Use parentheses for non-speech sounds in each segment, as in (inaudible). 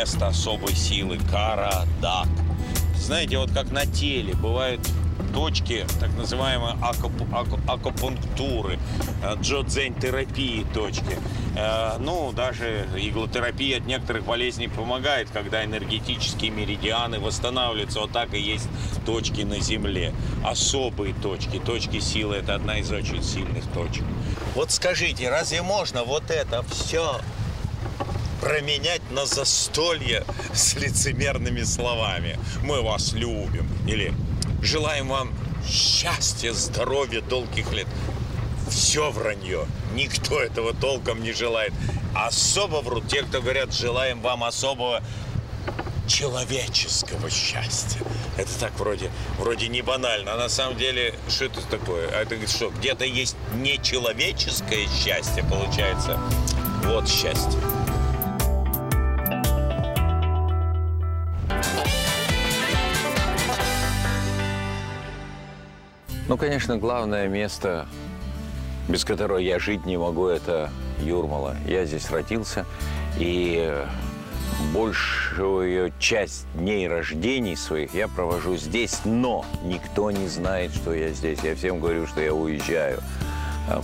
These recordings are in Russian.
Место особой силы. Карадак. Знаете, вот как на теле бывают точки так называемой акупу- аку- акупунктуры, э, джодзень-терапии точки. Э, Ну, даже иглотерапия от некоторых болезней помогает, когда энергетические меридианы восстанавливаются. Вот так и есть точки на Земле. Особые точки. Точки силы – это одна из очень сильных точек. Вот скажите, разве можно вот это все променять на застолье с лицемерными словами. Мы вас любим. Или желаем вам счастья, здоровья, долгих лет. Все вранье. Никто этого толком не желает. Особо врут те, кто говорят, желаем вам особого человеческого счастья. Это так вроде, вроде не банально, а на самом деле, что это такое? А это что, где-то есть нечеловеческое счастье, получается? Вот счастье. Ну, конечно, главное место, без которого я жить не могу, это Юрмала. Я здесь родился, и большую часть дней рождений своих я провожу здесь, но никто не знает, что я здесь. Я всем говорю, что я уезжаю,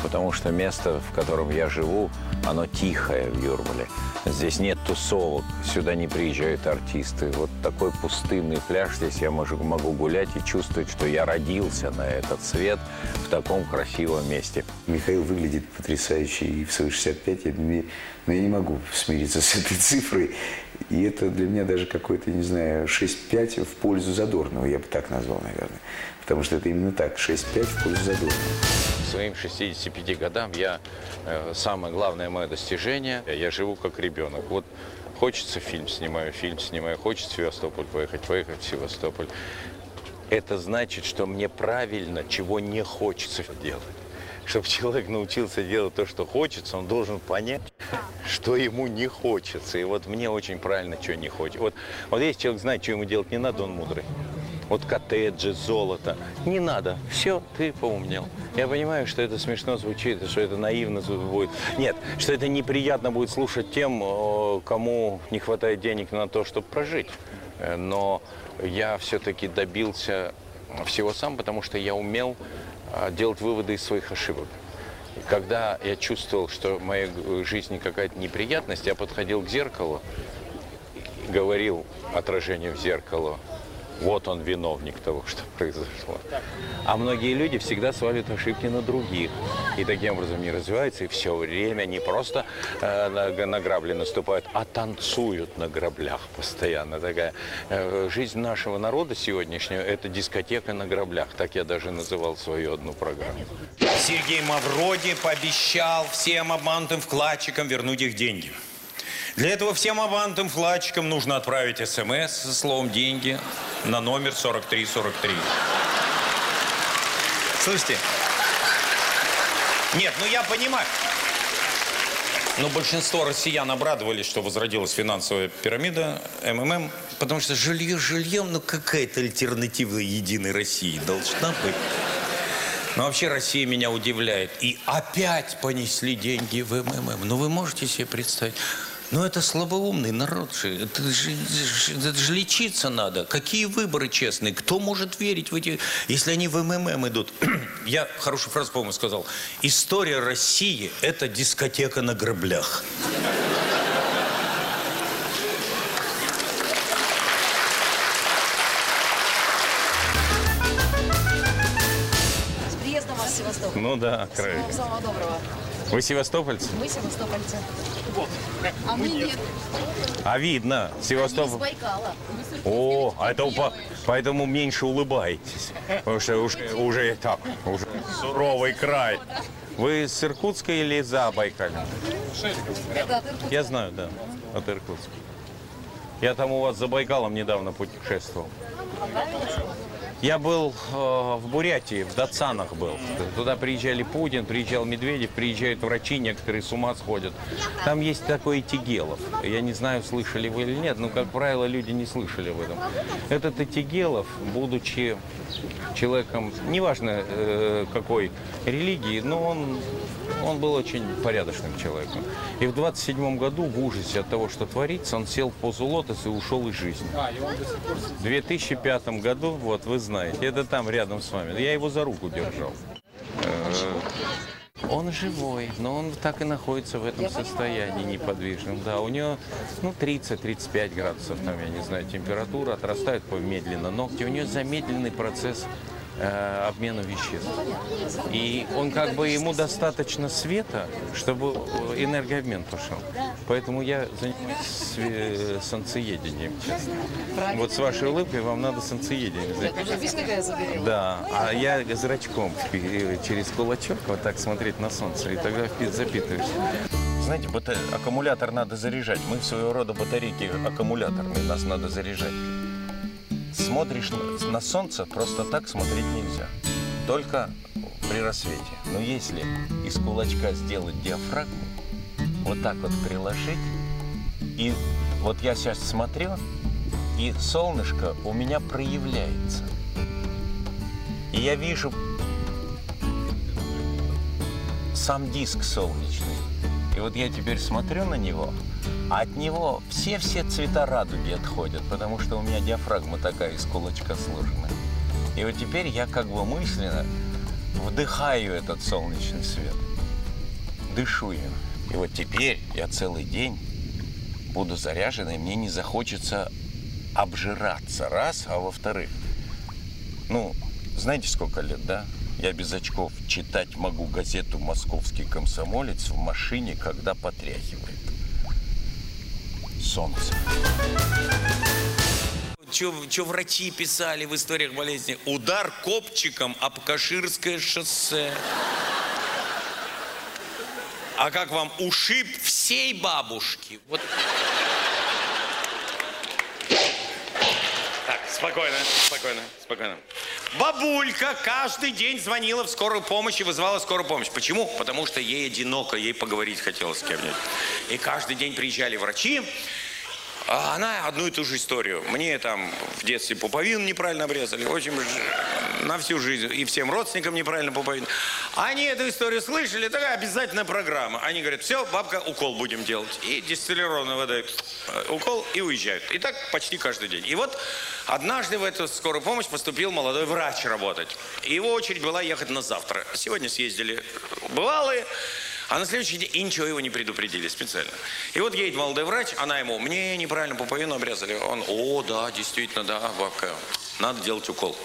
потому что место, в котором я живу, оно тихое в Юрмале. Здесь нет тусовок, сюда не приезжают артисты. Вот такой пустынный пляж здесь я могу, гулять и чувствовать, что я родился на этот свет в таком красивом месте. Михаил выглядит потрясающе и в свои 65, я, но я не могу смириться с этой цифрой. И это для меня даже какой-то, не знаю, 6-5 в пользу Задорнова, я бы так назвал, наверное. Потому что это именно так, 6-5 в пользу Задорнова. Своим 65 годам я, э, самое главное мое достижение, я живу как ребенок. Вот хочется фильм снимаю, фильм снимаю, хочется в Севастополь поехать, поехать в Севастополь. Это значит, что мне правильно, чего не хочется делать. Чтобы человек научился делать то, что хочется, он должен понять, что ему не хочется. И вот мне очень правильно, что не хочется. Вот, вот если человек знает, что ему делать не надо, он мудрый. Вот коттеджи, золото. Не надо. Все, ты поумнел. Я понимаю, что это смешно звучит, что это наивно будет. Нет, что это неприятно будет слушать тем, э, кому не хватает денег на то, чтобы прожить. Э, Но я все-таки добился всего сам, потому что я умел э, делать выводы из своих ошибок. Когда я чувствовал, что в моей жизни какая-то неприятность, я подходил к зеркалу, говорил отражению в зеркало, вот он виновник того, что произошло. А многие люди всегда свалят ошибки на других. И таким образом не развиваются, и все время не просто э, на, на грабли наступают, а танцуют на граблях постоянно. Такая э, жизнь нашего народа сегодняшнего – это дискотека на граблях. Так я даже называл свою одну программу. Сергей Мавроди пообещал всем обманутым вкладчикам вернуть их деньги. Для этого всем обманутым вкладчикам нужно отправить смс со словом «деньги» на номер 4343. Слышите? Нет, ну я понимаю. Но большинство россиян обрадовались, что возродилась финансовая пирамида МММ, потому что жилье жильем, ну какая-то альтернатива единой России должна быть. Но вообще Россия меня удивляет. И опять понесли деньги в МММ. Ну вы можете себе представить? Ну это слабоумный народ же. Это же, это же лечиться надо. Какие выборы честные? Кто может верить в эти... Если они в МММ идут? (clears throat) Я хорошую фразу, по-моему, сказал. История России – это дискотека на граблях. С приездом вас в Севастополь. Ну да, Всего самого доброго. Вы севастопольцы? Мы севастопольцы. А мы нет. А видно, Они из Севастополь. Байкала. О, а это по- поэтому меньше улыбаетесь. Потому что уже, уже так, уже суровый край. Вы с Иркутска или за Байкалем? Я знаю, да, от Иркутска. Я там у вас за Байкалом недавно путешествовал. Я был э, в Бурятии, в Датсанах был. Туда приезжали Путин, приезжал Медведев, приезжают врачи, некоторые с ума сходят. Там есть такой Тигелов. Я не знаю, слышали вы или нет, но, как правило, люди не слышали об этом. Этот Тигелов, будучи человеком, неважно э, какой религии, но он, он был очень порядочным человеком. И в 27 году в ужасе от того, что творится, он сел в позу лотоса и ушел из жизни. В 2005 году, вот вы знаете, это там рядом с вами. Я его за руку держал. Э, Он живой, но он так и находится в этом состоянии неподвижном. Да, у него ну, 30-35 градусов, там, я не знаю, температура, отрастают медленно ногти. У него замедленный процесс э, обмена веществ. И он как бы, ему достаточно света, чтобы э, энергообмен пошел. Поэтому я занимаюсь све- солнцеедением. Вот с вашей улыбкой вам надо заберу. Да, а я зрачком через кулачок вот так смотреть на солнце, и тогда запитываешься. Знаете, бата- аккумулятор надо заряжать. Мы своего рода батарейки аккумуляторные, нас надо заряжать. Смотришь на, солнце, просто так смотреть нельзя. Только при рассвете. Но если из кулачка сделать диафрагму, вот так вот приложить, и вот я сейчас смотрю, и солнышко у меня проявляется. И я вижу сам диск солнечный. И вот я теперь смотрю на него, от него все-все цвета радуги отходят, потому что у меня диафрагма такая из кулачка сложена. И вот теперь я как бы мысленно вдыхаю этот солнечный свет, дышу им. И вот теперь я целый день буду заряжен, и мне не захочется обжираться, раз, а во-вторых, ну, знаете, сколько лет, да? Я без очков читать могу газету «Московский комсомолец» в машине, когда потряхивает. Солнце. Что врачи писали в историях болезни? Удар копчиком об Каширское шоссе. А как вам ушиб всей бабушки? Вот. Так, спокойно, спокойно, спокойно. Бабулька каждый день звонила в скорую помощь и вызывала скорую помощь. Почему? Потому что ей одиноко, ей поговорить хотелось с кем-нибудь. И каждый день приезжали врачи, а она одну и ту же историю. Мне там в детстве пуповину неправильно обрезали. Ж- на всю жизнь. И всем родственникам неправильно пуповину. Они эту историю слышали, такая обязательная программа. Они говорят, все, бабка, укол будем делать. И дистиллированной водой э, укол и уезжают. И так почти каждый день. И вот однажды в эту скорую помощь поступил молодой врач работать. Его очередь была ехать на завтра. Сегодня съездили бывалые. А на следующий день и ничего его не предупредили специально. И вот едет молодой врач, она ему, мне неправильно пуповину обрезали. Он, о, да, действительно, да, бабка, надо делать укол.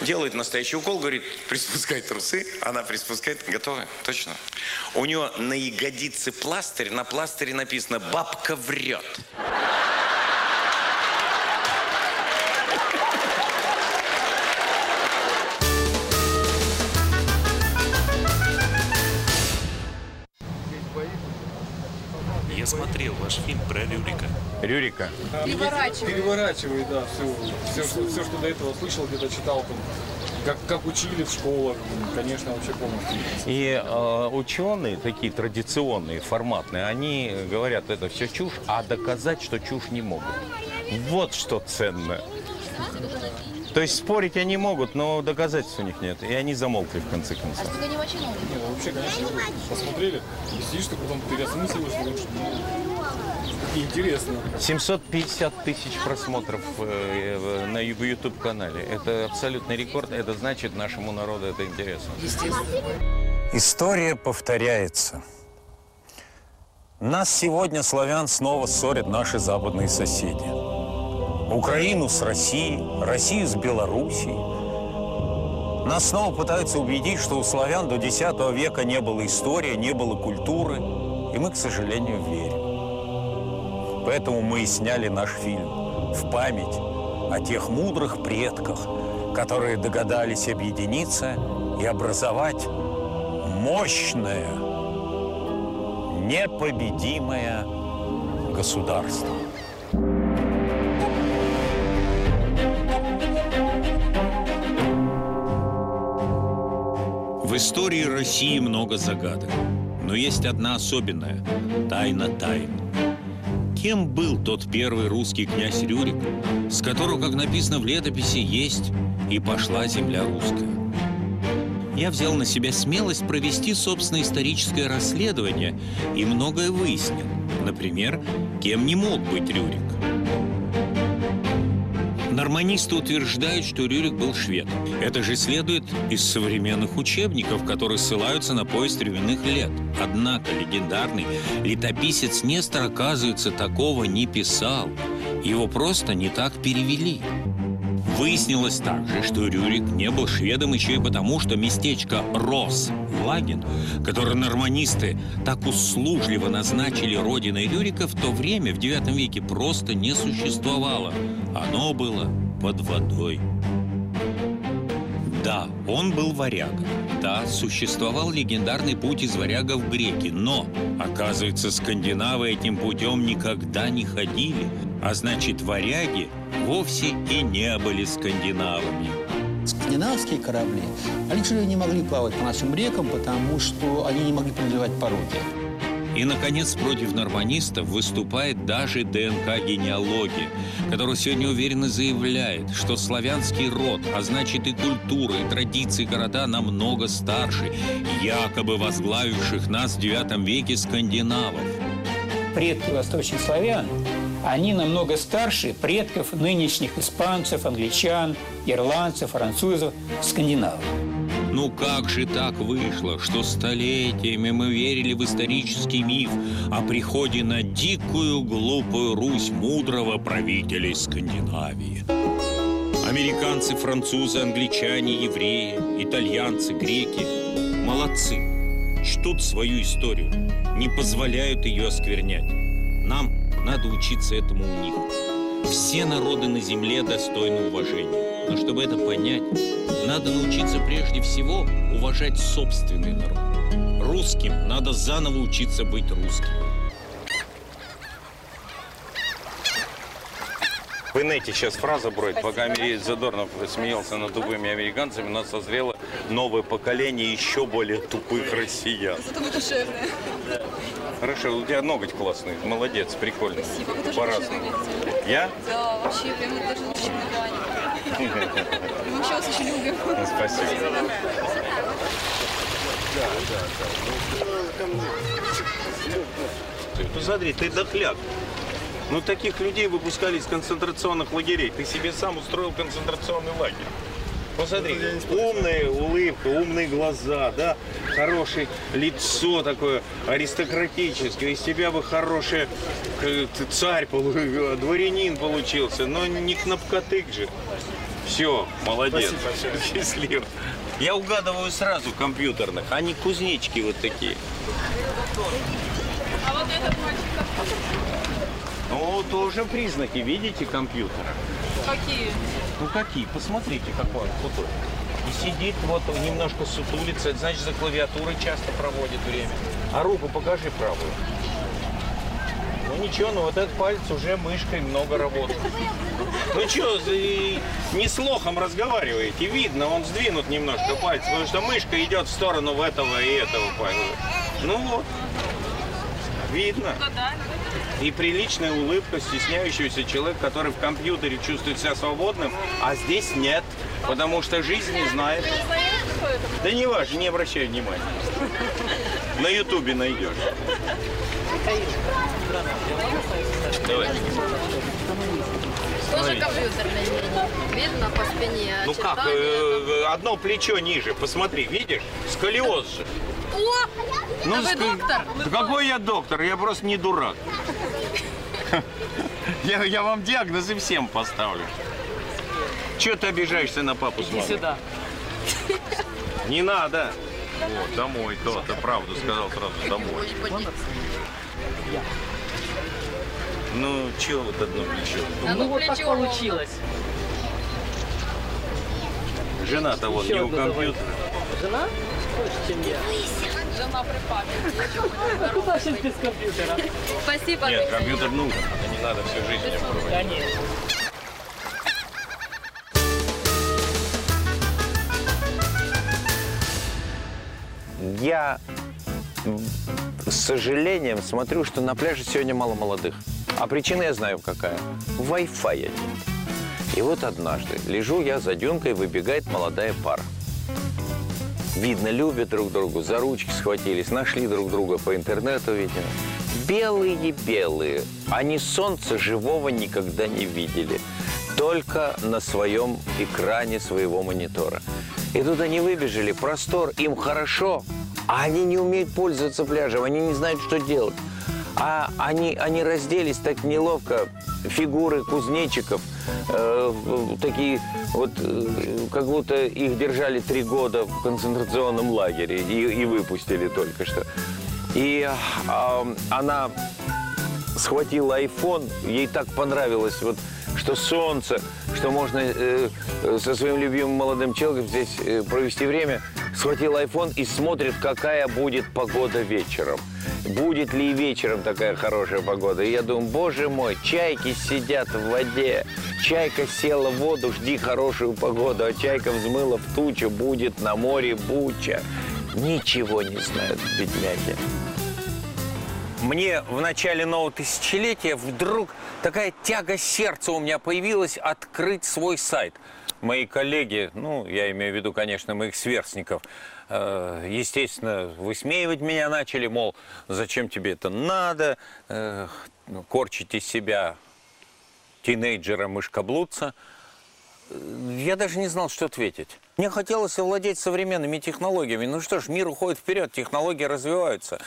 Делает настоящий укол, говорит, приспускай трусы. Она приспускает, готовы, точно. У него на ягодице пластырь, на пластыре написано «бабка врет». Я смотрел ваш фильм про Рюрика. Рюрика. Переворачивает, да, все, все, что, все, что до этого слышал, где-то читал, там, как, как учили в школах, конечно, вообще полностью. И э, ученые, такие традиционные, форматные, они говорят, это все чушь, а доказать, что чушь не могут. Вот что ценно. То есть спорить они могут, но доказательств у них нет. И они замолкли в конце концов. Не, ну вообще, конечно, посмотрели, и сидишь, ты потом переосмысливаешь, думаешь, ну, интересно. 750 тысяч просмотров э, э, на YouTube-канале. Это абсолютный рекорд. Это значит, нашему народу это интересно. История повторяется. Нас сегодня, славян, снова ссорят наши западные соседи. Украину с Россией, Россию с Белоруссией. Нас снова пытаются убедить, что у славян до X века не было истории, не было культуры. И мы, к сожалению, верим. Поэтому мы и сняли наш фильм в память о тех мудрых предках, которые догадались объединиться и образовать мощное, непобедимое государство. В истории России много загадок. Но есть одна особенная – тайна тайн. Кем был тот первый русский князь Рюрик, с которого, как написано в летописи, есть и пошла земля русская? Я взял на себя смелость провести собственное историческое расследование и многое выяснил. Например, кем не мог быть Рюрик. Норманисты утверждают, что Рюрик был швед. Это же следует из современных учебников, которые ссылаются на поезд временных лет. Однако легендарный летописец Нестор, оказывается, такого не писал. Его просто не так перевели. Выяснилось также, что Рюрик не был шведом еще и потому, что местечко Рос, Лагин, которое норманисты так услужливо назначили родиной Рюрика, в то время, в IX веке, просто не существовало. Оно было под водой. Да, он был варяг. Да, существовал легендарный путь из варяга в греки, но, оказывается, скандинавы этим путем никогда не ходили, а значит, варяги вовсе и не были скандинавами. Скандинавские корабли, они же не могли плавать по нашим рекам, потому что они не могли преодолевать пороги. И, наконец, против норманистов выступает даже ДНК-генеалогия, которая сегодня уверенно заявляет, что славянский род, а значит и культура, и традиции города намного старше, якобы возглавивших нас в IX веке скандинавов. Предки восточных славян, они намного старше предков нынешних испанцев, англичан, ирландцев, французов, скандинавов. Ну как же так вышло, что столетиями мы верили в исторический миф о приходе на дикую глупую Русь мудрого правителя из Скандинавии? Американцы, французы, англичане, евреи, итальянцы, греки – молодцы. Чтут свою историю, не позволяют ее осквернять. Нам надо учиться этому у них. Все народы на земле достойны уважения. Но чтобы это понять, надо научиться прежде всего уважать собственный народ. Русским надо заново учиться быть русским. В инете сейчас фраза бродит, пока Амери- Задорнов смеялся над тупыми американцами, у нас созрело новое поколение еще более тупых россиян. Зато мы душевные. Хорошо, у тебя ноготь классный, молодец, прикольно. Спасибо, вы тоже По-разному. очень. Я? Да, вообще, прям даже на плане. Мы вообще вас очень любим. Спасибо. Посмотри, ты дохляк. Ну, таких людей выпускали из концентрационных лагерей. Ты себе сам устроил концентрационный лагерь. Посмотри, умная улыбка, умные глаза, да, хорошее лицо такое аристократическое. Из тебя бы хороший э, царь, (laughs) дворянин получился, но не кнопкотык же. Все, молодец. (laughs) Счастливо. Я угадываю сразу компьютерных, они кузнечки вот такие. Ну, тоже признаки, видите, компьютера. Какие? Ну какие? Посмотрите, какой он худой. И сидит вот немножко сутулится, значит, за клавиатурой часто проводит время. А руку покажи правую. Ну ничего, ну вот этот палец уже мышкой много работает. Ну что, не с лохом разговариваете? Видно, он сдвинут немножко пальцы, потому что мышка идет в сторону этого и этого пальца. Ну вот, видно. И приличная улыбка стесняющегося человека, который в компьютере чувствует себя свободным, а здесь нет, потому что жизнь не знает. Да не важно, не обращай внимания. На ютубе найдешь. Давай. Тоже компьютерный Видно по спине Ну как, э, одно плечо ниже, посмотри, видишь? Сколиоз же. О! Ну, а вы ск- доктор? Да какой я доктор? Я просто не дурак. (laughs) Я, я вам диагнозы всем поставлю. Чего ты обижаешься на папу с мамой? сюда. Не надо. Вот, домой, то, ты правду сказал сразу, домой. Ну, чего вот одно плечо? А ну, Ну вот так плечо получилось. Жена-то вот не у компьютера. Жена? Больше, чем я. Жена при папе. (laughs) Куда сейчас без компьютера? Спасибо. Нет, компьютер нужен, это не надо всю жизнь им проводить. Конечно. я с сожалением смотрю, что на пляже сегодня мало молодых. А причина я знаю какая. Wi-Fi нет. И вот однажды лежу я за дюнкой, выбегает молодая пара. Видно, любят друг друга, за ручки схватились, нашли друг друга по интернету, видимо. Белые-белые. Они солнца живого никогда не видели. Только на своем экране своего монитора. И тут они выбежали, простор, им хорошо, а они не умеют пользоваться пляжем, они не знают, что делать. А они, они разделись так неловко, фигуры кузнечиков, э, такие вот, э, как будто их держали три года в концентрационном лагере и, и выпустили только что. И а, она схватила iPhone, ей так понравилось, вот, что солнце, что можно э, э, со своим любимым молодым человеком здесь э, провести время, схватила iPhone и смотрит, какая будет погода вечером. Будет ли вечером такая хорошая погода? И я думаю, боже мой, чайки сидят в воде. Чайка села в воду, жди хорошую погоду, а чайка взмыла в тучу, будет на море буча. Ничего не знают бедняки. Мне в начале нового тысячелетия вдруг такая тяга сердца у меня появилась открыть свой сайт. Мои коллеги, ну, я имею в виду, конечно, моих сверстников, э, естественно, высмеивать меня начали, мол, зачем тебе это надо, э, ну, корчить из себя тинейджера-мышкоблудца. Э, Я даже не знал, что ответить. Мне хотелось овладеть современными технологиями. Ну что ж, мир уходит вперед, технологии развиваются.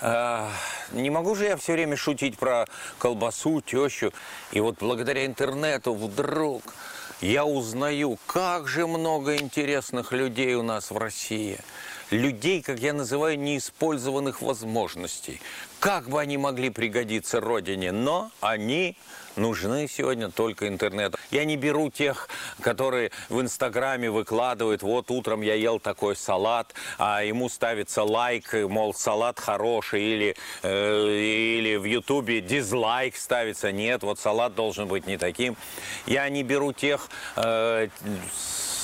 А, не могу же я все время шутить про колбасу, тещу. И вот благодаря интернету вдруг я узнаю, как же много интересных людей у нас в России. Людей, как я называю, неиспользованных возможностей. Как бы они могли пригодиться Родине, но они нужны сегодня только интернету. Я не беру тех, которые в Инстаграме выкладывают, вот утром я ел такой салат, а ему ставится лайк, мол, салат хороший, или, э, или в Ютубе дизлайк ставится, нет, вот салат должен быть не таким. Я не беру тех э,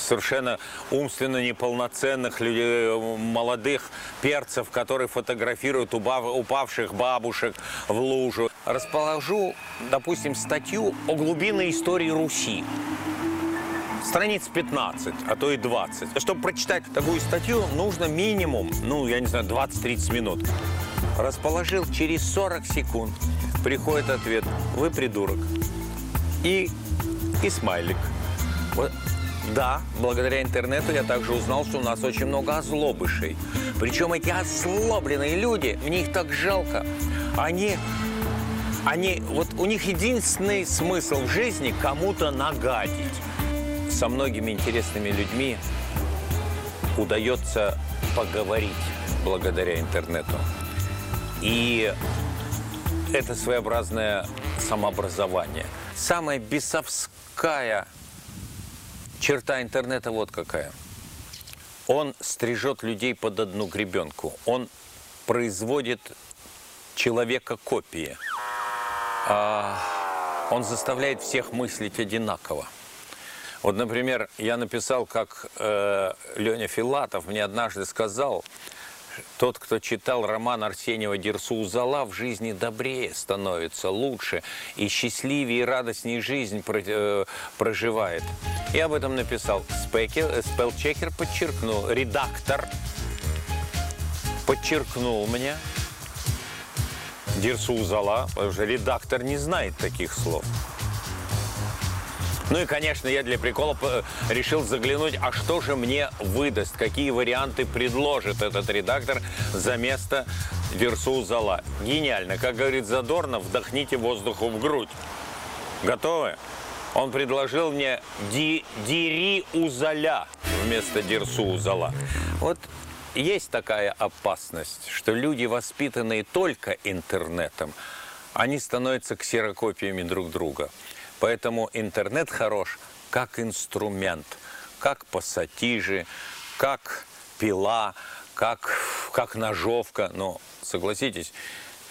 совершенно умственно неполноценных людей, молодых перцев, которые фотографируют упавших бабушек в лужу. Расположу, допустим, статью о глубинной истории Руси. Страниц 15, а то и 20. Чтобы прочитать такую статью, нужно минимум, ну, я не знаю, 20-30 минут. Расположил через 40 секунд. Приходит ответ «Вы придурок». И, и смайлик. Вот да, благодаря интернету я также узнал, что у нас очень много озлобышей. Причем эти озлобленные люди, мне их так жалко. Они, они, вот у них единственный смысл в жизни кому-то нагадить. Со многими интересными людьми удается поговорить благодаря интернету. И это своеобразное самообразование. Самая бесовская черта интернета вот какая. Он стрижет людей под одну гребенку. Он производит человека копии. А, он заставляет всех мыслить одинаково. Вот, например, я написал, как э, Леня Филатов мне однажды сказал, тот, кто читал роман Арсеньева Дерсу Зала, в жизни добрее становится, лучше, и счастливее и радостнее жизнь э, проживает. Я об этом написал. Спекер, э, спелчекер подчеркнул, редактор подчеркнул мне Дерсу Зала, потому что редактор не знает таких слов. Ну и, конечно, я для прикола э, решил заглянуть, а что же мне выдаст, какие варианты предложит этот редактор за место Дерсу Зала. Гениально. Как говорит Задорно, вдохните воздуху в грудь. Готовы? Он предложил мне ди, Дири Узаля вместо Дерсу Узала. Вот есть такая опасность, что люди, воспитанные только интернетом, они становятся ксерокопиями друг друга. Поэтому интернет хорош как инструмент, как пассатижи, как пила, как, как ножовка. Но согласитесь,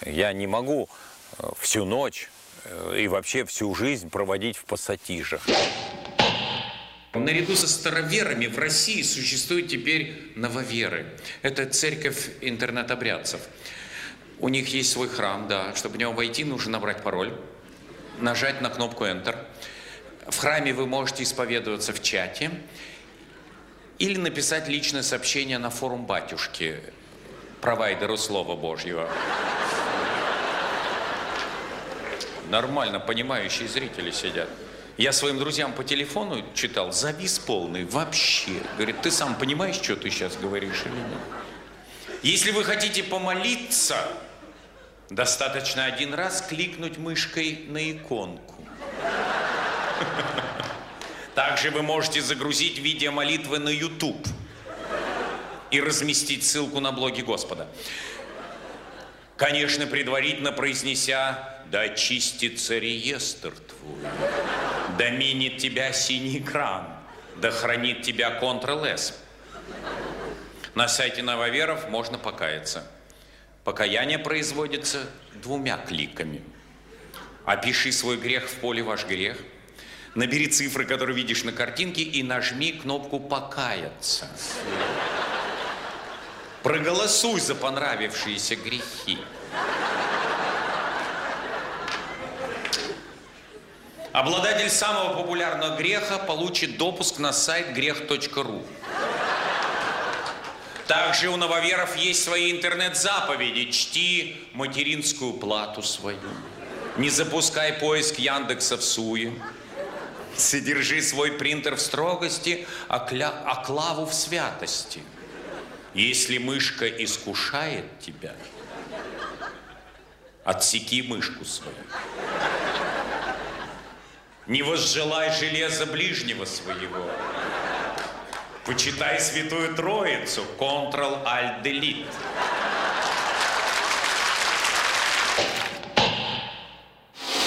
я не могу э, всю ночь э, и вообще всю жизнь проводить в пассатижах. Наряду со староверами в России существуют теперь нововеры. Это церковь интернет-обрядцев. У них есть свой храм, да. Чтобы в него войти, нужно набрать пароль, нажать на кнопку Enter. В храме вы можете исповедоваться в чате или написать личное сообщение на форум батюшки, провайдеру Слова Божьего. Нормально понимающие зрители сидят. Я своим друзьям по телефону читал, завис полный, вообще. Говорит, ты сам понимаешь, что ты сейчас говоришь или нет? Если вы хотите помолиться, достаточно один раз кликнуть мышкой на иконку. (laughs) Также вы можете загрузить видеомолитвы на YouTube и разместить ссылку на блоги Господа. Конечно, предварительно произнеся «Да очистится реестр твой, да минит тебя синий экран, да хранит тебя Ctrl-S». На сайте нововеров можно покаяться. Покаяние производится двумя кликами. Опиши свой грех в поле «Ваш грех», набери цифры, которые видишь на картинке, и нажми кнопку «Покаяться». Проголосуй за понравившиеся грехи. Обладатель самого популярного греха получит допуск на сайт грех.ру. Также у нововеров есть свои интернет-заповеди. Чти материнскую плату свою. Не запускай поиск Яндекса в суе. Содержи свой принтер в строгости, а, кля... а клаву в святости. Если мышка искушает тебя, отсеки мышку свою. Не возжелай железа ближнего своего. Почитай Святую Троицу. Ctrl-Alt-Delete.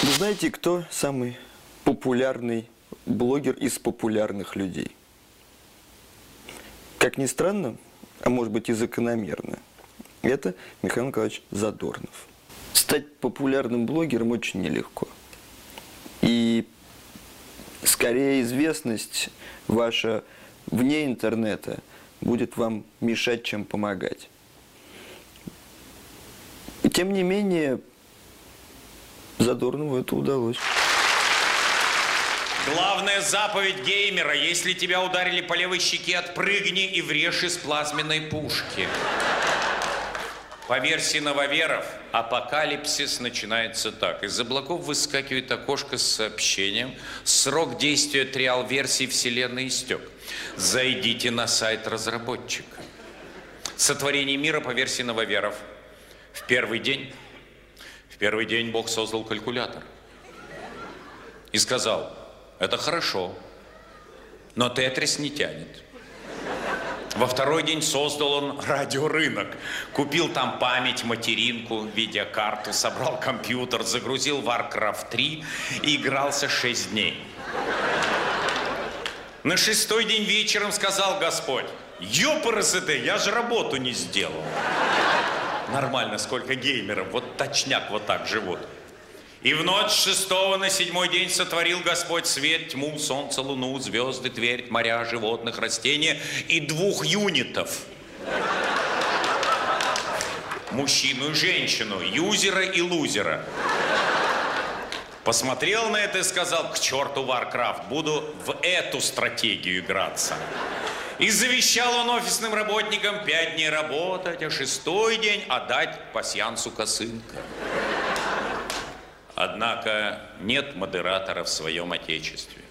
Вы знаете, кто самый популярный блогер из популярных людей? Как ни странно, а может быть и закономерно, это Михаил Николаевич Задорнов. Стать популярным блогером очень нелегко. И скорее известность ваша вне интернета будет вам мешать, чем помогать. Тем не менее, Задорнову это удалось. Главная заповедь геймера. Если тебя ударили по левой щеке, отпрыгни и врежь из плазменной пушки. По версии нововеров, апокалипсис начинается так. Из облаков выскакивает окошко с сообщением. Срок действия триал-версии вселенной истек. Зайдите на сайт разработчика. Сотворение мира по версии нововеров. В первый день, в первый день Бог создал калькулятор. И сказал, это хорошо, но Тетрис не тянет. Во второй день создал он радиорынок. Купил там память, материнку, видеокарту, собрал компьютер, загрузил Warcraft 3 и игрался 6 дней. На шестой день вечером сказал Господь, ёпрст, я же работу не сделал. Нормально, сколько геймеров, вот точняк вот так живут. И в ночь шестого на седьмой день сотворил Господь свет, тьму, солнце, луну, звезды, твердь, моря, животных, растения и двух юнитов. Мужчину и женщину, юзера и лузера. Посмотрел на это и сказал, к черту Warcraft, буду в эту стратегию играться. И завещал он офисным работникам пять дней работать, а шестой день отдать пасьянсу косынка. Однако нет модератора в своем отечестве.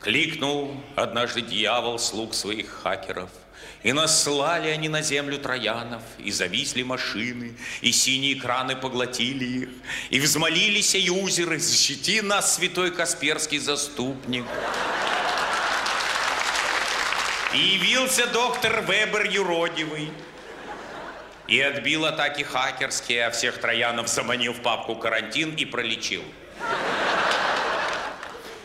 Кликнул однажды дьявол слуг своих хакеров, и наслали они на землю троянов, и зависли машины, и синие экраны поглотили их, и взмолились юзеры, защити нас, святой Касперский заступник. И явился доктор Вебер юродивый, и отбил атаки хакерские, а всех троянов заманил в папку карантин и пролечил.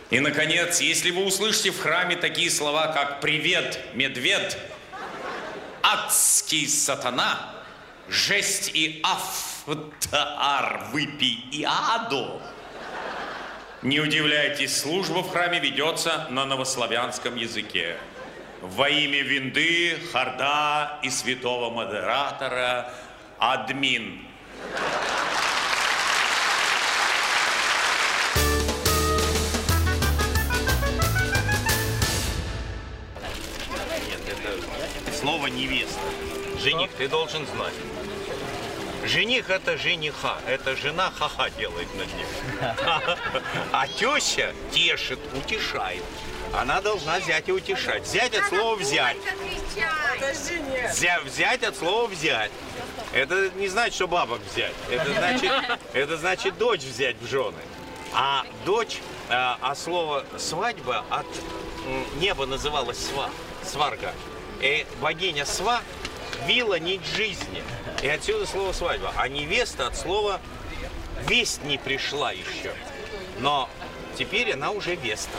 И, наконец, если вы услышите в храме такие слова, как «Привет, медведь», «Адский сатана», «Жесть и афтаар, выпей и адо», Не удивляйтесь, служба в храме ведется на новославянском языке. Во имя Винды, Харда и святого модератора Админ. Слово невеста. Жених, ты должен знать. Жених это жениха, это жена ха-ха делает над ним. (laughs) А теща тешит, утешает. Она должна взять и утешать. Взять от слова взять. Взя- взять от слова взять. Это не значит, что бабок взять. Это значит, это значит дочь взять в жены. А дочь, а, а слово свадьба от неба называлось сва, сварга. И богиня сва вила нить жизни. И отсюда слово свадьба. А невеста от слова весть не пришла еще. Но теперь она уже веста.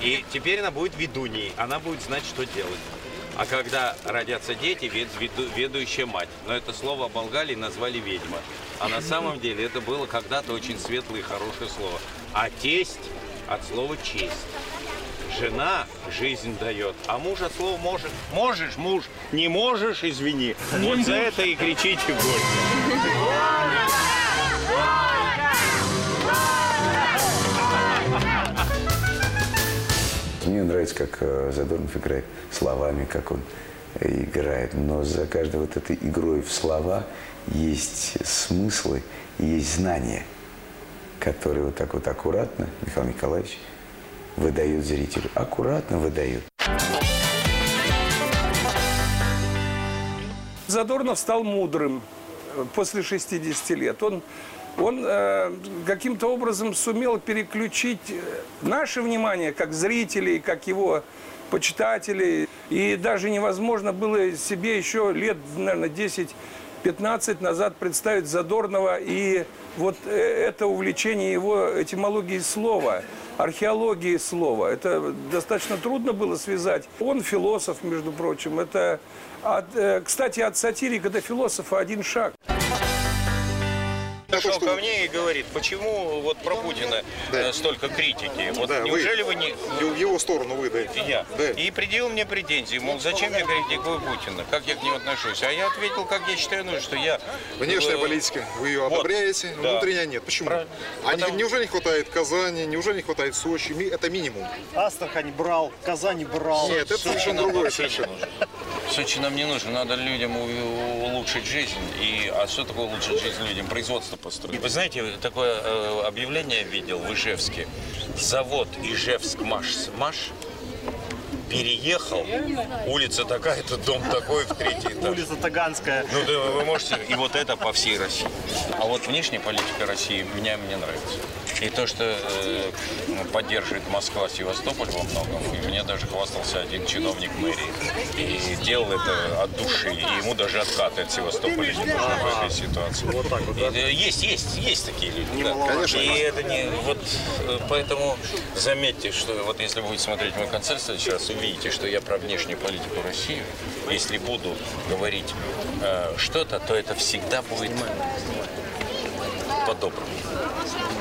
И теперь она будет ведуньей. Она будет знать, что делать. А когда родятся дети, вед- веду- ведущая мать. Но это слово Болгарии назвали ведьма. А на самом деле это было когда-то очень светлое и хорошее слово. А тесть от слова честь. Жена жизнь дает, а муж от слова может. Можешь, муж, не можешь, извини. Вот за это и кричите горько. Мне нравится, как э, Задорнов играет словами, как он э, играет. Но за каждой вот этой игрой в слова есть смыслы есть знания, которые вот так вот аккуратно Михаил Николаевич выдает зрителю. Аккуратно выдает. Задорнов стал мудрым после 60 лет. Он, он э, каким-то образом сумел переключить э, наше внимание, как зрителей, как его почитателей. И даже невозможно было себе еще лет, наверное, 10-15 назад представить Задорнова и вот э, это увлечение его этимологией слова, археологией слова. Это достаточно трудно было связать. Он философ, между прочим. Это, от, э, кстати, от сатирика до философа один шаг. Пришел ко мне и говорит, почему вот про Путина э, столько критики? Вот Да, вы- неужели вы, не... В его сторону вы, да. Я. И предъявил мне претензии, мол, зачем я критикую Путина, как я к нему отношусь. А я ответил, как я считаю нужно, что я... Внешняя э, политика, вы ее одобряете, да. внутренняя нет. Почему? А не- неужели не хватает Казани, неужели не хватает Сочи? Это минимум. Астрахань брал, Казань брал. Нет, это совершенно другое совершенно. Сочи нам не нужно, надо людям улучшить жизнь. И, а что такое улучшить жизнь людям? Производство построить. Вы знаете, такое э, объявление видел в Ижевске. Завод Ижевск Маш, Маш переехал. Улица такая-то, дом такой в третий этаж. Улица Таганская. Ну, да, вы можете, и вот это по всей России. А вот внешняя политика России меня мне нравится. И то, что э, поддерживает Москва Севастополь во многом, и мне даже хвастался один чиновник мэрии. И делал это от души, и ему даже откаты от Севастополя не нужны в этой ситуации. Вот так вот, Есть, есть, есть такие люди. да. Конечно. И это не, вот, э, поэтому заметьте, что вот если будете смотреть мой концерт раз, увидите, что я про внешнюю политику России, если буду говорить э, что-то, то это всегда будет по-доброму.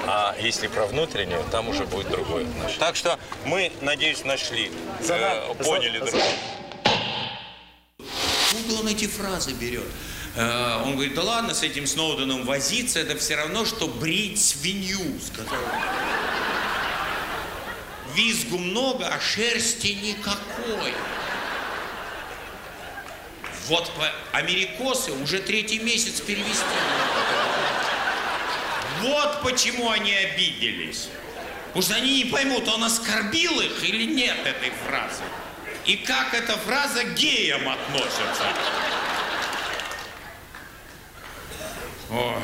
А если про внутреннюю, там уже будет другое отношение. Так что мы, надеюсь, нашли, э, поняли друг друга. Откуда он эти фразы берет? Э, Он говорит, да ладно, с этим Сноуденом возиться, это все равно, что брить свинью, сказал. Визгу много, а шерсти никакой. Вот по- америкосы уже третий месяц перевести. Вот почему они обиделись. Потому что они не поймут, он оскорбил их или нет этой фразы. И как эта фраза к геям относится. Ой,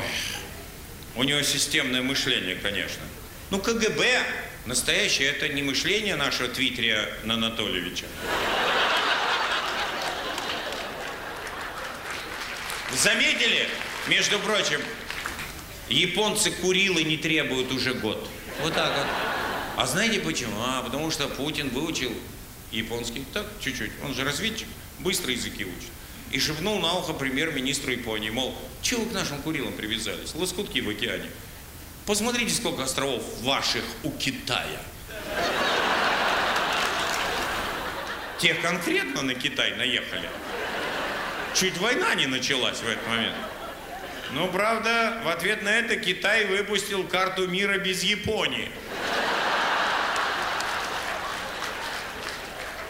у него системное мышление, конечно. Ну, КГБ настоящее, это не мышление нашего Твиттеря Анатольевича. Заметили? Между прочим, японцы курилы не требуют уже год. Вот так вот. А знаете почему? А, потому что Путин выучил японский так, чуть-чуть. Он же разведчик, быстро языки учит. И шепнул на ухо премьер-министру Японии, мол, чего вы к нашим курилам привязались? Лоскутки в океане. Посмотрите, сколько островов ваших у Китая. Те конкретно на Китай наехали. Чуть война не началась в этот момент. Но, правда, в ответ на это Китай выпустил карту мира без Японии.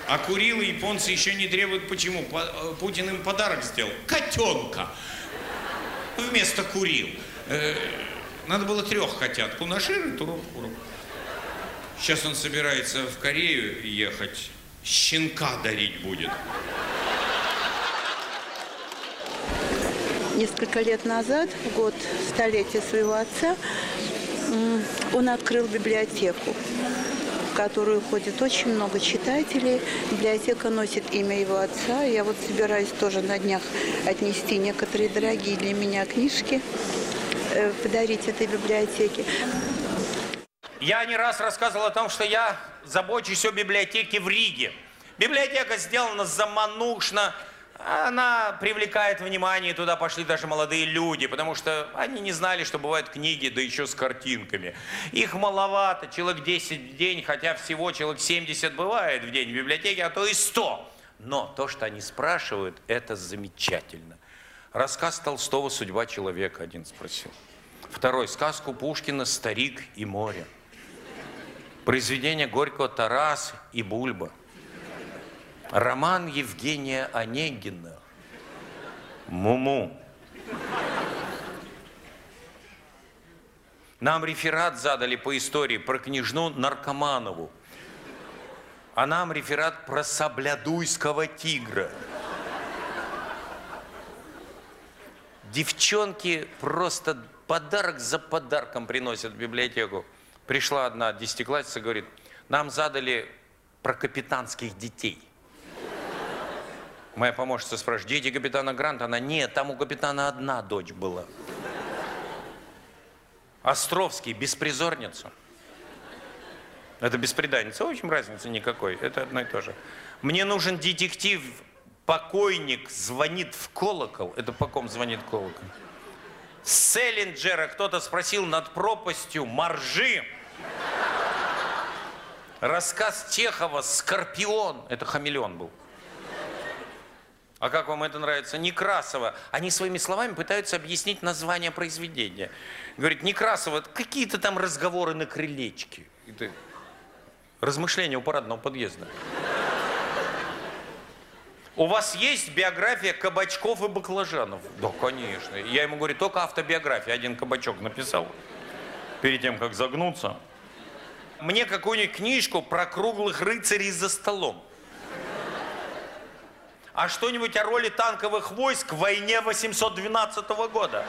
А Курилы японцы еще не требуют. Почему? По- э, Путин им подарок сделал. Котенка. Вместо Курил. Э, Надо было трех котят. Кунашир и Туруру. Сейчас он собирается в Корею ехать. Щенка дарить будет. Несколько лет назад, в год столетия своего отца, он открыл библиотеку, в которую ходит очень много читателей. Библиотека носит имя его отца. Я вот собираюсь тоже на днях отнести некоторые дорогие для меня книжки, э, подарить этой библиотеке. Я не раз рассказывал о том, что я забочусь о библиотеке в Риге. Библиотека сделана заманушно, она привлекает внимание, туда пошли даже молодые люди, потому что они не знали, что бывают книги, да еще с картинками. Их маловато, человек 10 в день, хотя всего человек 70 бывает в день в библиотеке, а то и 100. Но то, что они спрашивают, это замечательно. Рассказ Толстого «Судьба человека» один спросил. Второй – сказку Пушкина «Старик и море». Произведение Горького «Тарас и Бульба». Роман Евгения Онегина «Муму». Нам реферат задали по истории про княжну Наркоманову. А нам реферат про Саблядуйского тигра. Девчонки просто подарок за подарком приносят в библиотеку. Пришла одна десятиклассница, говорит, нам задали про капитанских детей. Моя помощница спрашивает, дети капитана Гранта? Она, нет, там у капитана одна дочь была. Островский, беспризорница. Это беспреданница. В общем, разницы никакой. Это одно и то же. Мне нужен детектив. Покойник звонит в колокол. Это по ком звонит колокол? Селлинджера кто-то спросил над пропастью моржи. Рассказ Чехова «Скорпион». Это хамелеон был. А как вам это нравится? Некрасова. Они своими словами пытаются объяснить название произведения. Говорит, Некрасова, какие-то там разговоры на крылечке. Это размышления у парадного подъезда. У вас есть биография кабачков и баклажанов? Да, конечно. Я ему говорю, только автобиография. Один кабачок написал перед тем, как загнуться. Мне какую-нибудь книжку про круглых рыцарей за столом. А что-нибудь о роли танковых войск в войне 812 года.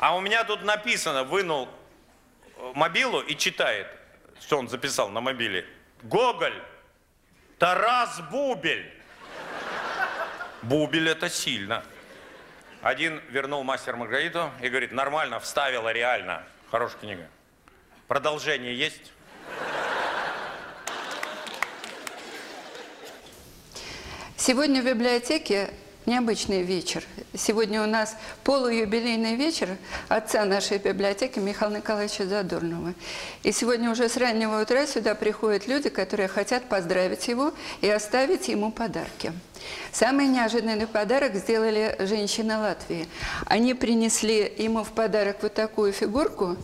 А у меня тут написано, вынул мобилу и читает, что он записал на мобиле. Гоголь, Тарас Бубель. Бубель это сильно. Один вернул мастер Маргариту и говорит, нормально, вставила реально. Хорошая книга. Продолжение есть? Сегодня в библиотеке необычный вечер. Сегодня у нас полуюбилейный вечер отца нашей библиотеки Михаила Николаевича Задорнова. И сегодня уже с раннего утра сюда приходят люди, которые хотят поздравить его и оставить ему подарки. Самый неожиданный подарок сделали женщины Латвии. Они принесли ему в подарок вот такую фигурку,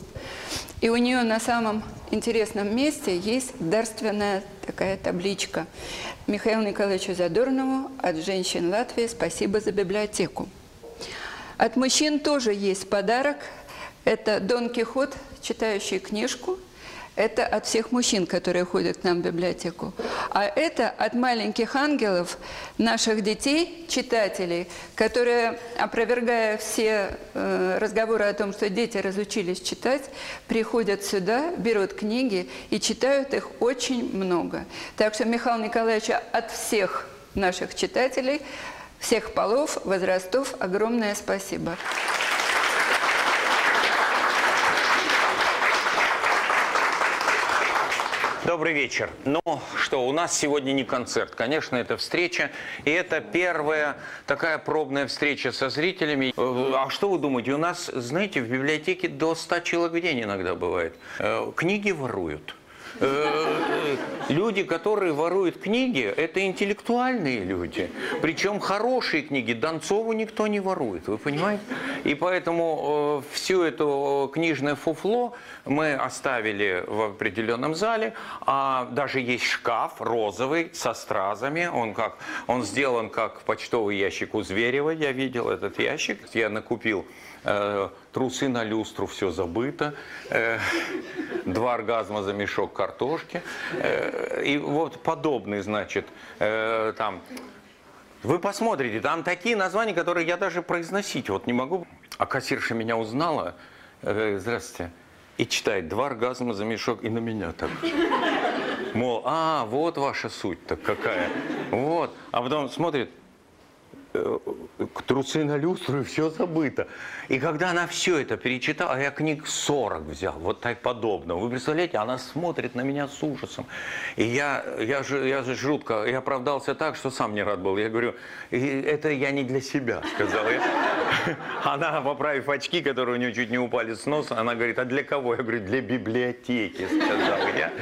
и у нее на самом интересном месте есть дарственная такая табличка. Михаилу Николаевичу Задорнову от женщин Латвии спасибо за библиотеку. От мужчин тоже есть подарок. Это Дон Кихот, читающий книжку. Это от всех мужчин, которые ходят к нам в библиотеку. А это от маленьких ангелов, наших детей, читателей, которые, опровергая все э, разговоры о том, что дети разучились читать, приходят сюда, берут книги и читают их очень много. Так что, Михаил Николаевич, от всех наших читателей, всех полов, возрастов, огромное спасибо. Добрый вечер. Ну что, у нас сегодня не концерт. Конечно, это встреча. И это первая такая пробная встреча со зрителями. Э, А что вы думаете? У нас, знаете, в библиотеке до 100 человек в день иногда бывает. Э, Книги воруют. Э, Люди, которые воруют книги, это интеллектуальные люди. Причем хорошие книги. Донцову никто не ворует, вы понимаете? И поэтому э, все это книжное фуфло мы оставили в определенном зале. А даже есть шкаф розовый со стразами. Он, как, он сделан как почтовый ящик у Зверева. Я видел этот ящик. Я накупил э, трусы на люстру, все забыто. Э, два оргазма за мешок картошки. Э, и вот подобный, значит, э, там... Вы посмотрите, там такие названия, которые я даже произносить вот не могу. А кассирша меня узнала. э, Здравствуйте. И читает два оргазма за мешок и на меня так. Мол, а, вот ваша суть-то какая. Вот. А потом смотрит, э, трусы на люстру, (laughs) и все забыто. И когда она все это перечитала, а я книг 40 взял, вот так подобного. Вы представляете, она смотрит на меня с ужасом. И я, я, же, я же жутко, я оправдался так, что сам не рад был. Я говорю, «И это я не для себя, сказал я. (laughs) Она, поправив очки, которые у нее чуть не упали с носа, она говорит, а для кого? Я говорю, для библиотеки, сказал я.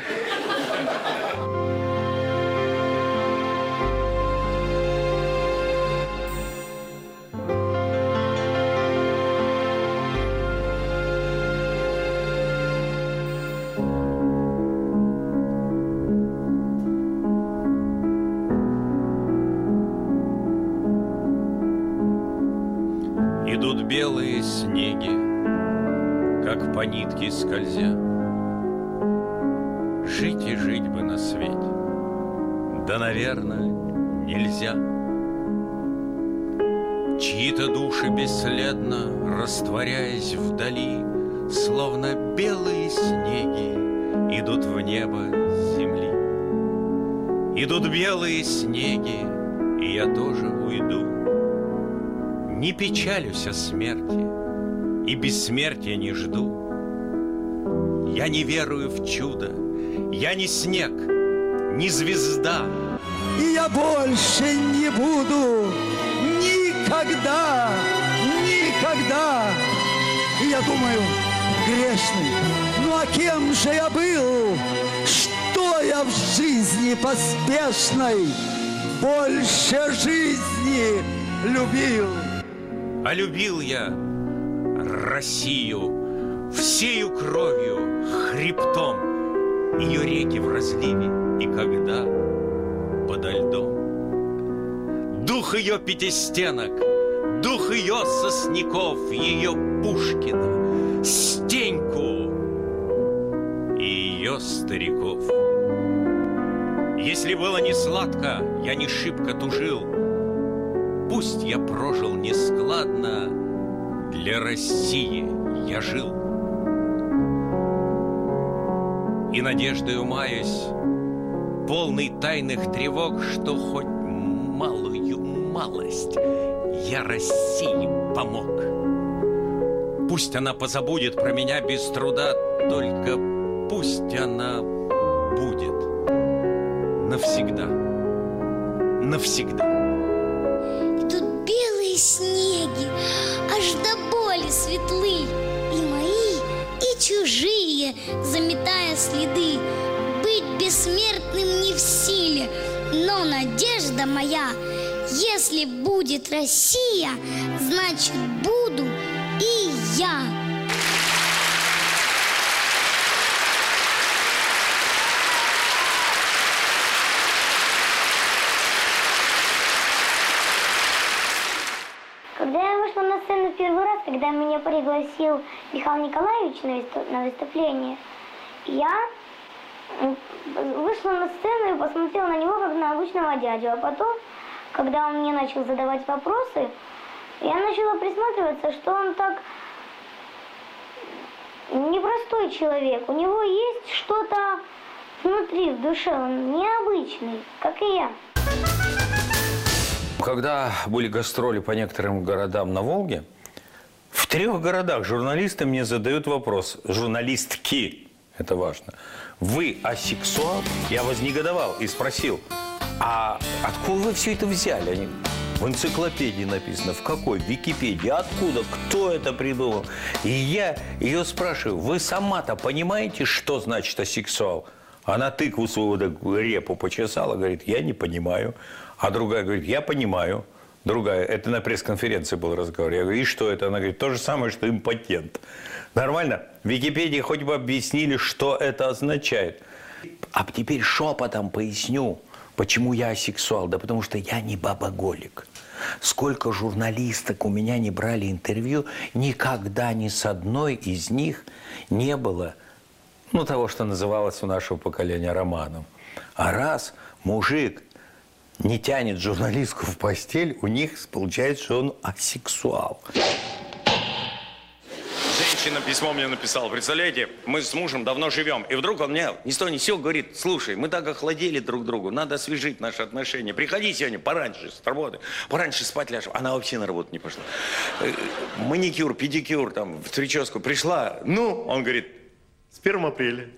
Растворяясь вдали, Словно белые снеги идут в небо с земли. Идут белые снеги, и я тоже уйду. Не печалюсь о смерти и бессмертия не жду. Я не верую в чудо, я не снег, не звезда. И я больше не буду никогда, никогда. И я думаю, грешный, ну а кем же я был? Что я в жизни поспешной больше жизни любил? А любил я Россию всею кровью, хребтом, ее реки в разливе, и когда подо льдом. Дух ее пятистенок, дух ее сосняков, ее Пушкина, Стеньку и ее стариков. Если было не сладко, я не шибко тужил, Пусть я прожил нескладно, для России я жил. И надеждой умаюсь, полный тайных тревог, что хоть малую малость я России помог. Пусть она позабудет про меня без труда, только пусть она будет навсегда, навсегда. Тут белые снеги, аж до боли светлы, И мои, и чужие, заметая следы. Быть бессмертным не в силе, но надежда моя, Если будет Россия, значит буду и я. Когда я вышла на сцену первый раз, когда меня пригласил Михаил Николаевич на, выступ- на выступление, я вышла на сцену и посмотрела на него как на обычного дядю. А потом, когда он мне начал задавать вопросы, я начала присматриваться, что он так непростой человек. У него есть что-то внутри, в душе. Он необычный, как и я. Когда были гастроли по некоторым городам на Волге, в трех городах журналисты мне задают вопрос, журналистки, Это важно. Вы асексуал? Я вознегодовал и спросил, а откуда вы все это взяли? Они, в энциклопедии написано. В какой? В Википедии. Откуда? Кто это придумал? И я ее спрашиваю, вы сама-то понимаете, что значит асексуал? Она тыкву свою такую репу почесала, говорит, я не понимаю. А другая говорит, я понимаю. Другая, это на пресс-конференции был разговор. Я говорю, и что это? Она говорит, то же самое, что импотент. Нормально? В Википедии хоть бы объяснили, что это означает. А теперь шепотом поясню, почему я асексуал. Да потому что я не бабоголик. Сколько журналисток у меня не брали интервью, никогда ни с одной из них не было ну, того, что называлось у нашего поколения романом. А раз мужик не тянет журналистку в постель, у них получается, что он асексуал. Женщина письмо мне написала. Представляете, мы с мужем давно живем. И вдруг он мне ни с того ни сего говорит, слушай, мы так охладели друг другу, надо освежить наши отношения. Приходи сегодня пораньше с работы, пораньше спать ляжем. Она вообще на работу не пошла. Э, Маникюр, педикюр, там, в прическу пришла. Ну, он говорит, с 1 апреля.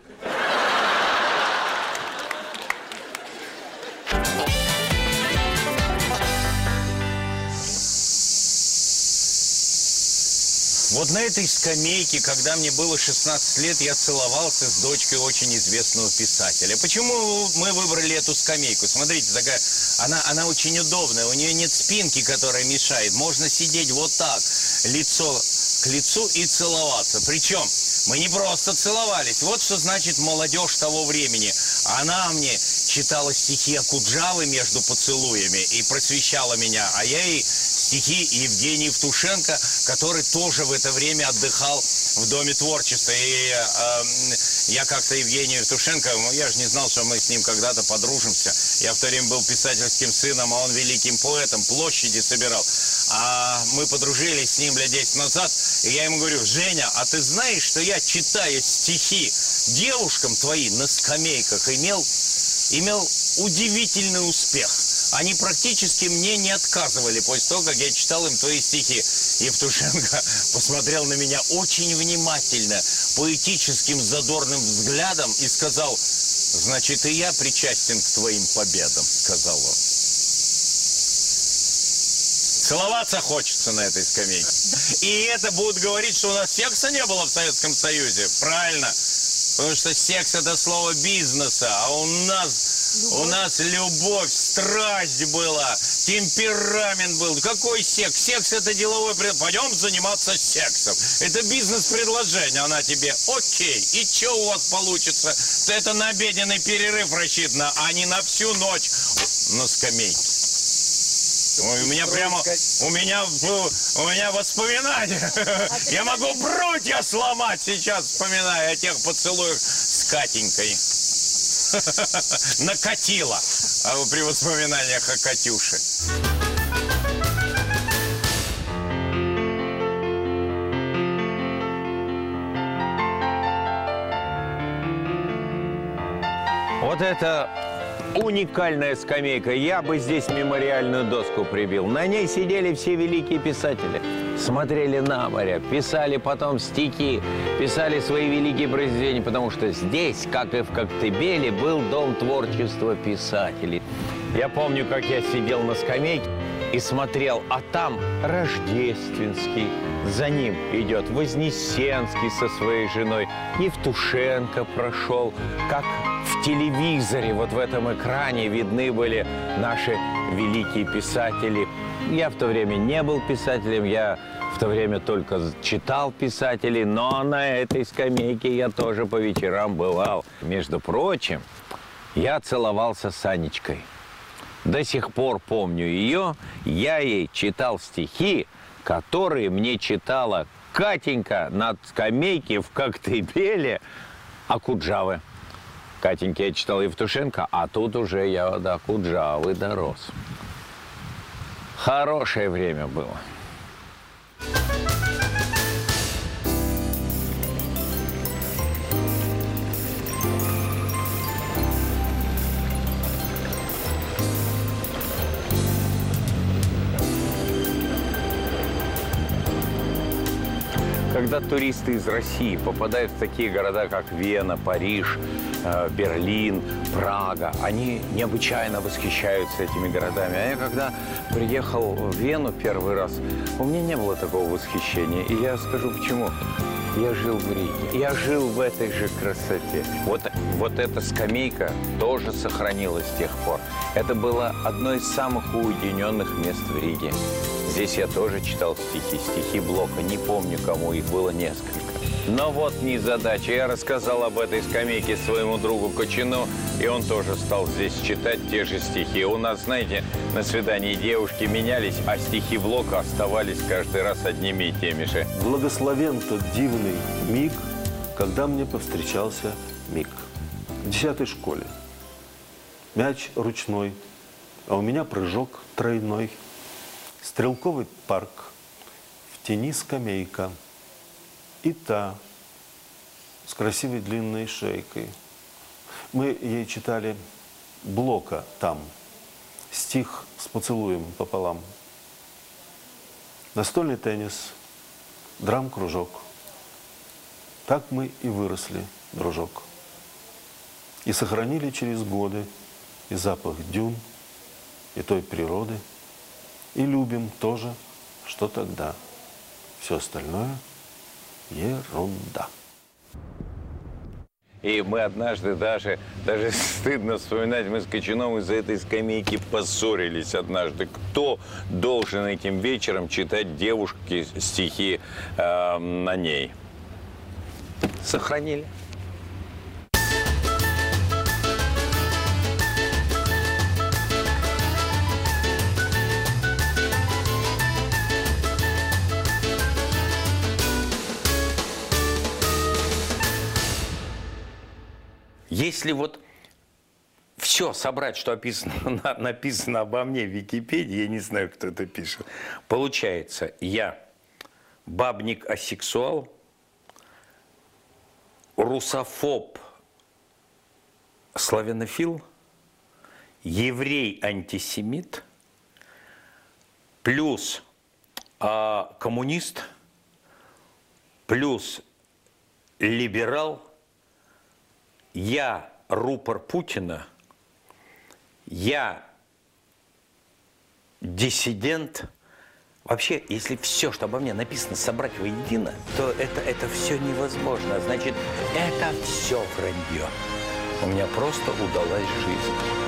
Вот на этой скамейке, когда мне было 16 лет, я целовался с дочкой очень известного писателя. Почему мы выбрали эту скамейку? Смотрите, такая, она, она очень удобная, у нее нет спинки, которая мешает. Можно сидеть вот так, лицо к лицу и целоваться. Причем мы не просто целовались. Вот что значит молодежь того времени. Она мне читала стихи Акуджавы между поцелуями и просвещала меня, а я ей стихи Евгении Евтушенко, который тоже в это время отдыхал в Доме творчества. И э, я как-то Евгению Евтушенко, ну, я же не знал, что мы с ним когда-то подружимся. Я в то время был писательским сыном, а он великим поэтом, площади собирал. А мы подружились с ним лет 10 назад, и я ему говорю, Женя, а ты знаешь, что я, читая стихи девушкам твои на скамейках, имел, имел удивительный успех. Они практически мне не отказывали после того, как я читал им твои стихи. Евтушенко (laughs) посмотрел на меня очень внимательно, поэтическим задорным взглядом и сказал, значит, и я причастен к твоим победам, сказал он. Целоваться хочется на этой скамейке. И это будут говорить, что у нас секса не было в Советском Союзе. Правильно. Потому что секс это слово бизнеса, а у нас, у нас любовь, страсть была, темперамент был. Какой секс? Секс это деловой пред... Пойдем заниматься сексом. Это бизнес-предложение, она тебе, окей, и что у вас получится? Это на обеденный перерыв рассчитано, а не на всю ночь на скамейке. Ой, у меня прямо, у меня, у меня воспоминания. Я могу брудья сломать сейчас, вспоминая о тех поцелуях с Катенькой. Накатила а при воспоминаниях о Катюше. Вот это уникальная скамейка. Я бы здесь мемориальную доску прибил. На ней сидели все великие писатели. Смотрели на море, писали потом стихи, писали свои великие произведения, потому что здесь, как и в Коктебеле, был дом творчества писателей. Я помню, как я сидел на скамейке и смотрел, а там Рождественский, за ним идет Вознесенский со своей женой, Евтушенко прошел, как в телевизоре, вот в этом экране видны были наши великие писатели. Я в то время не был писателем, я в то время только читал писателей, но на этой скамейке я тоже по вечерам бывал. Между прочим, я целовался с Анечкой. До сих пор помню ее. Я ей читал стихи, которые мне читала Катенька на скамейке в Коктебеле Акуджавы. Катеньке я читал Евтушенко, а тут уже я до Акуджавы дорос. Хорошее время было. Когда туристы из России попадают в такие города, как Вена, Париж, э, Берлин, Прага, они необычайно восхищаются этими городами. А я когда приехал в Вену первый раз, у меня не было такого восхищения. И я скажу почему. Я жил в Риге. Я жил в этой же красоте. Вот, вот эта скамейка тоже сохранилась с тех пор. Это было одно из самых уединенных мест в Риге. Здесь я тоже читал стихи, стихи Блока. Не помню, кому их было несколько. Но вот не задача. Я рассказал об этой скамейке своему другу Кочину, и он тоже стал здесь читать те же стихи. У нас, знаете, на свидании девушки менялись, а стихи Блока оставались каждый раз одними и теми же. Благословен тот дивный миг, когда мне повстречался миг. В десятой школе. Мяч ручной, а у меня прыжок тройной. Стрелковый парк, в тени скамейка. И та с красивой длинной шейкой. Мы ей читали Блока там, стих с поцелуем пополам. Настольный теннис, драм-кружок. Так мы и выросли, дружок. И сохранили через годы и запах дюн, и той природы, и любим тоже, что тогда. Все остальное – ерунда. И мы однажды даже, даже стыдно вспоминать, мы с Кочаном из-за этой скамейки поссорились однажды. Кто должен этим вечером читать девушке стихи э, на ней? Сохранили. Если вот все собрать, что описано, (laughs) на- написано обо мне в Википедии, я не знаю, кто это пишет, получается, я бабник-асексуал, русофоб, славянофил, еврей-антисемит, плюс а, коммунист, плюс либерал, я рупор Путина, я диссидент. Вообще, если все, что обо мне написано, собрать воедино, то это, это все невозможно. Значит, это все вранье. У меня просто удалась жизнь.